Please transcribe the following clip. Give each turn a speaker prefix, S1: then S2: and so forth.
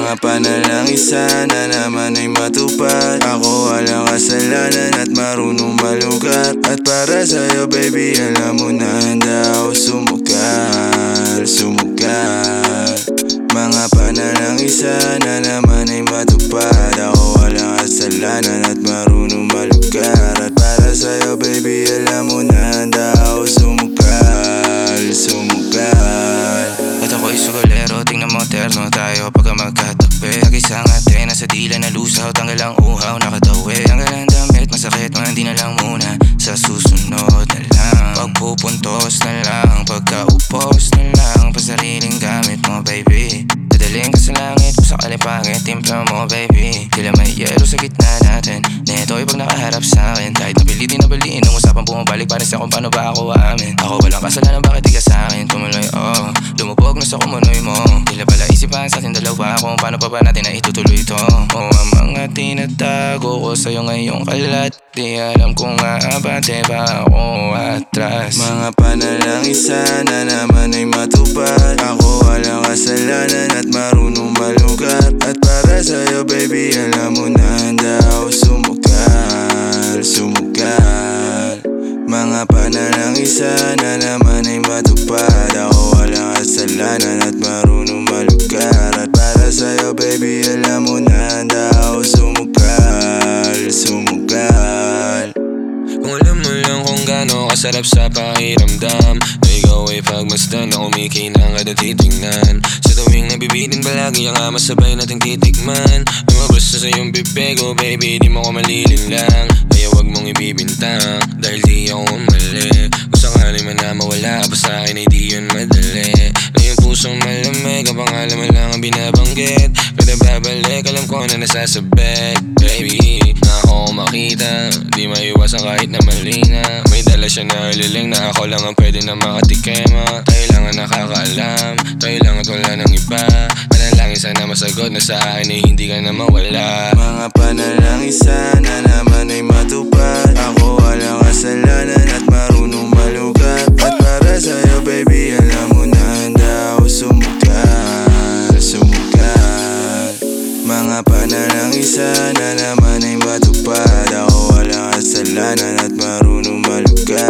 S1: Mga panalangin sana naman ay matupad. Ako walang kasalanan at marunong malugar At para sa'yo baby alam mo na handa ako sumugal Sumugal. Mga panalangin sana naman ay matupad. Ako walang kasalanan at marunong malugar At para sa'yo baby alam mo na
S2: magkatabi Nag-isang ate, nasa dila na lusaw, tanggal ang uhaw, nakatawi. Tanggal ang damit, masakit, mga hindi na lang muna. Sa susunod na lang Pagpupuntos na lang, pagkaupos na lang. Pasariling gamit mo baby. Dadaling ka sa langit, kung sakali timpla mo baby. Tila may yelo sa gitna natin. Neto'y pag nakaharap sa akin Kahit napilitin na baliin, ang usapang bumabalik Para sa kung paano ba ako aamin. Ako walang kasalanan, bakit di ka sa akin? Tumuloy, oh. Lumubog na sa kumunoy mo Tila pala isipan sa ating dalawa Kung paano pa ba natin na itutuloy to. Oh, ang mga tinatago ko sa'yo ngayong kalat Di alam kung aabante ba ako atras.
S1: Mga panalangin sana naman ay matupad. Ako walang kasalanan at marunong malugar At para sa'yo baby alam mo na panalangin sana naman ay matupad Ako. Walang kasalanan at marunong malugar. At para sa'yo baby alam mo na handa ako sumugal Sumugal.
S2: Kung alam mo lang kung gaano kasarap sa pakiramdam. Na ikaw ay pagmasdan na kumikinang at titignan. Sa tuwing nabibitin palagi ang ama sabay nating titikman. Lumabas na sa iyong bibig oh baby di mo ko malilin lang. Kaya wag mong ibibintang dahil di ako Man na mawala. Pa sa akin ay di yun madali. Na yung pusong malamig ang pangalan mo lang ang binabanggit. Pero babalik alam ko na nasasabit. Baby na ako makita. Di maiwasan kahit na mali May dala siya na liling na ako lang ang pwede na makatikema Tayo lang ang nakakaalam. Tayo lang at wala ng iba. Panalangin sana masagot na sa akin ay hindi ka na mawala.
S1: Mga panalangin sana naman ay matupad panalangin sana naman ay matupad. Ako walang kasalanan at marunong malugar